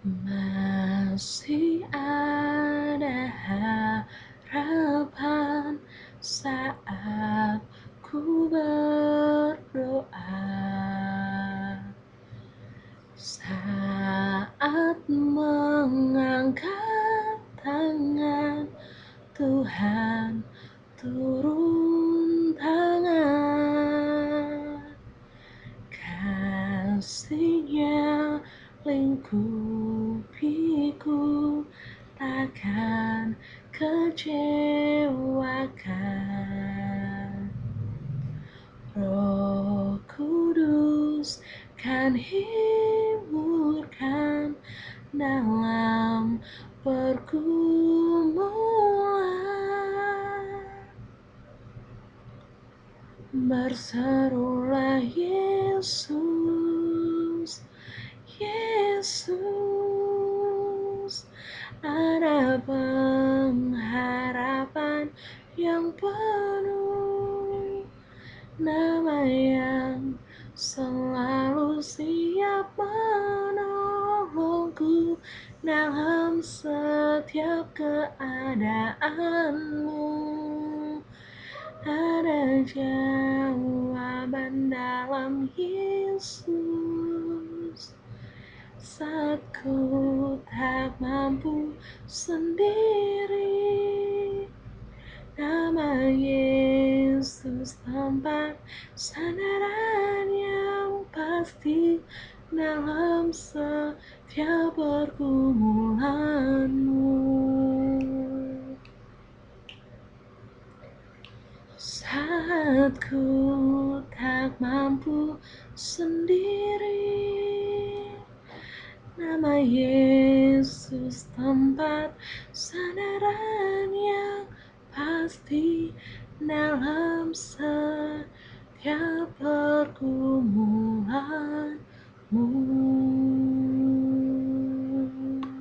Masih ada harapan saat ku berdoa. Saat mengangkat tangan Tuhan turun tangan. Kasihnya lingkupiku takkan kecewakan. Roh Kudus kan hiburkan dalam pergumulan. Berserulah Yesus Yesus yang penuh nama yang selalu siap menolongku dalam setiap keadaanmu. Ada jawaban dalam Yesus. Saat ku tak mampu sendiri Nama Yesus tempat sandaran yang pasti dalam setiap pergumulanmu. Saat ku tak mampu sendiri Nama Yesus tempat sandaran pasti dalam setiap pergumulan